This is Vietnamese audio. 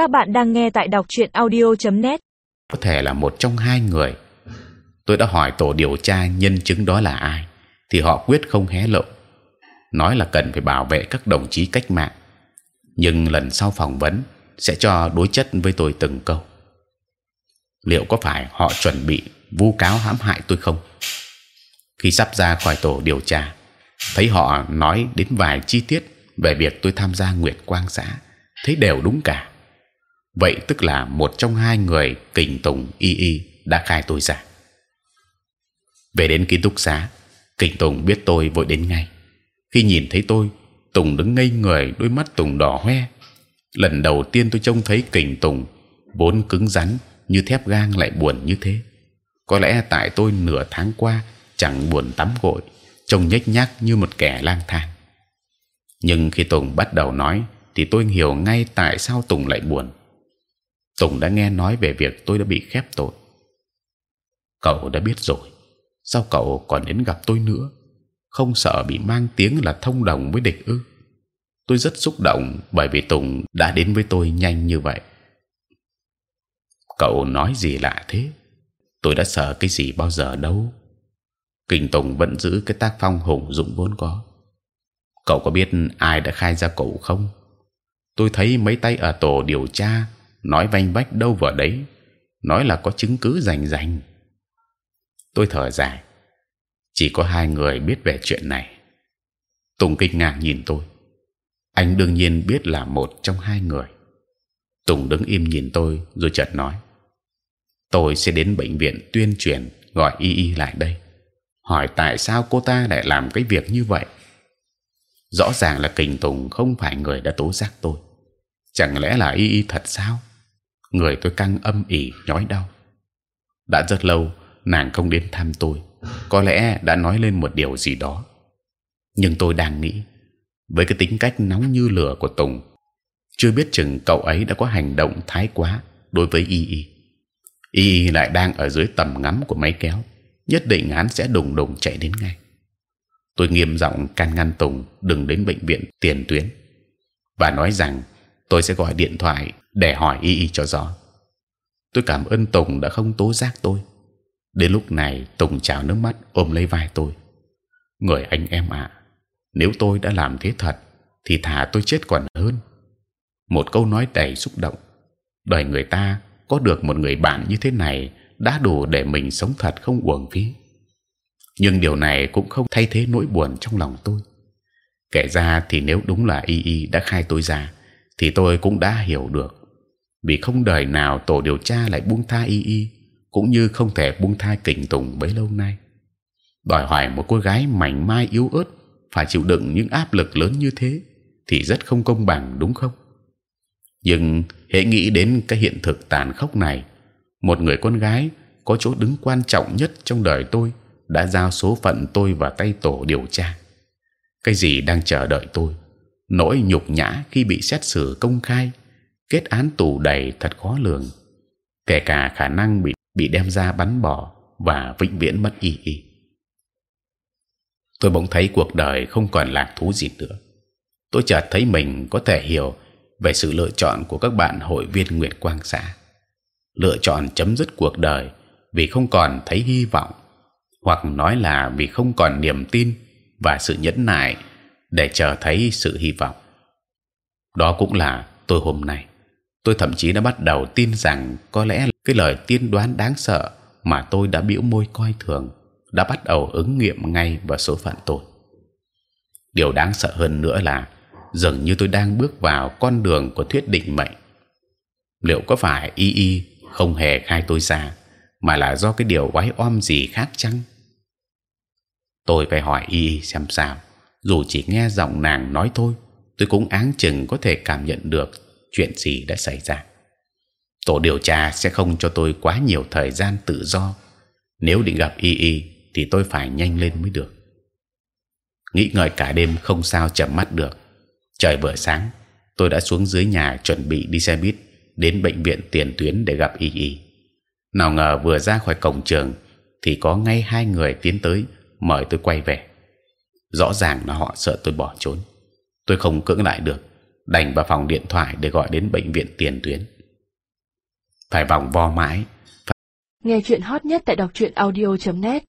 Các bạn đang nghe tại đọc truyện audio.net. có thể là một trong hai người. Tôi đã hỏi tổ điều tra nhân chứng đó là ai, thì họ quyết không hé lộ, nói là cần phải bảo vệ các đồng chí cách mạng. Nhưng lần sau phỏng vấn sẽ cho đối chất với tôi từng câu. Liệu có phải họ chuẩn bị vu cáo hãm hại tôi không? Khi sắp ra khỏi tổ điều tra, thấy họ nói đến vài chi tiết về việc tôi tham gia Nguyệt Quang xã, thấy đều đúng cả vậy tức là một trong hai người kình tùng, y y đã khai tôi ra. Về đến ký túc xá, kình tùng biết tôi vội đến ngay. Khi nhìn thấy tôi, tùng đứng ngây người, đôi mắt tùng đỏ hoe. Lần đầu tiên tôi trông thấy kình tùng vốn cứng rắn như thép gang lại buồn như thế. Có lẽ tại tôi nửa tháng qua chẳng buồn tắm gội, trông nhếch nhác như một kẻ lang thang. Nhưng khi tùng bắt đầu nói thì tôi hiểu ngay tại sao tùng lại buồn. Tùng đã nghe nói về việc tôi đã bị khép tội. Cậu đã biết rồi, sao cậu còn đến gặp tôi nữa? Không sợ bị mang tiếng là thông đồng với địch ư? Tôi rất xúc động bởi vì Tùng đã đến với tôi nhanh như vậy. Cậu nói gì lạ thế? Tôi đã sợ cái gì bao giờ đâu. Kình Tùng vẫn giữ cái tác phong hùng dũng vốn có. Cậu có biết ai đã khai ra cậu không? Tôi thấy mấy tay ở tổ điều tra nói vanh vách đâu vào đấy. Nói là có chứng cứ rành rành. Tôi thở dài. Chỉ có hai người biết về chuyện này. Tùng kinh ngạc nhìn tôi. Anh đương nhiên biết là một trong hai người. Tùng đứng im nhìn tôi rồi chợt nói. Tôi sẽ đến bệnh viện tuyên truyền, gọi y y lại đây. Hỏi tại sao cô ta lại làm cái việc như vậy? Rõ ràng là kình tùng không phải người đã tố giác tôi. Chẳng lẽ là y y thật sao? Người tôi căng âm ỉ, nhói đau. Đã rất lâu, nàng không đến thăm tôi. Có lẽ đã nói lên một điều gì đó. Nhưng tôi đang nghĩ, với cái tính cách nóng như lửa của Tùng, chưa biết chừng cậu ấy đã có hành động thái quá đối với y y. Y y lại đang ở dưới tầm ngắm của máy kéo, nhất định hắn sẽ đùng đùng chạy đến ngay. Tôi nghiêm giọng can ngăn Tùng đừng đến bệnh viện tiền tuyến và nói rằng tôi sẽ gọi điện thoại để hỏi y y cho rõ. Tôi cảm ơn Tùng đã không tố giác tôi. Đến lúc này Tùng trào nước mắt ôm lấy vai tôi. Người anh em ạ, nếu tôi đã làm thế thật, thì thà tôi chết còn hơn. Một câu nói đầy xúc động. Đời người ta có được một người bạn như thế này đã đủ để mình sống thật không uổng phí. Nhưng điều này cũng không thay thế nỗi buồn trong lòng tôi. Kể ra thì nếu đúng là y y đã khai tôi ra, thì tôi cũng đã hiểu được. Vì không đời nào tổ điều tra lại buông tha y y, cũng như không thể buông tha kình tùng bấy lâu nay. Đòi hỏi một cô gái mảnh mai yếu ớt phải chịu đựng những áp lực lớn như thế thì rất không công bằng, đúng không? Nhưng hễ nghĩ đến cái hiện thực tàn khốc này, một người con gái có chỗ đứng quan trọng nhất trong đời tôi đã giao số phận tôi vào tay tổ điều tra. Cái gì đang chờ đợi tôi? Nỗi nhục nhã khi bị xét xử công khai, kết án tù đầy thật khó lường, kể cả khả năng bị bị đem ra bắn bỏ và vĩnh viễn mất y y. Tôi bỗng thấy cuộc đời không còn lạc thú gì nữa. Tôi chợt thấy mình có thể hiểu về sự lựa chọn của các bạn hội viên Nguyệt Quang xã. Lựa chọn chấm dứt cuộc đời vì không còn thấy hy vọng, hoặc nói là vì không còn niềm tin và sự nhẫn nại để chờ thấy sự hy vọng đó cũng là tôi hôm nay tôi thậm chí đã bắt đầu tin rằng có lẽ cái lời tiên đoán đáng sợ mà tôi đã biểu môi coi thường đã bắt đầu ứng nghiệm ngay vào số phận tôi. Điều đáng sợ hơn nữa là dường như tôi đang bước vào con đường của thuyết định mệnh. Liệu có phải y y không hề khai tôi ra, mà là do cái điều quái oăm gì khác chăng? Tôi phải hỏi y y xem sao. Dù chỉ nghe giọng nàng nói thôi, tôi cũng áng chừng có thể cảm nhận được chuyện gì đã xảy ra. Tổ điều tra sẽ không cho tôi quá nhiều thời gian tự do. Nếu định gặp Y Y thì tôi phải nhanh lên mới được. Nghĩ ngợi cả đêm không sao chậm mắt được. Trời vừa sáng, tôi đã xuống dưới nhà chuẩn bị đi xe buýt đến bệnh viện tiền tuyến để gặp Y Y. Nào ngờ vừa ra khỏi cổng trường thì có ngay hai người tiến tới mời tôi quay về. Rõ ràng là họ sợ tôi bỏ trốn. Tôi không cưỡng lại được, đành vào phòng điện thoại để gọi đến bệnh viện tiền tuyến phải vòng vo mãi nghe chuyện hot nhất tại đọc truyện audio .net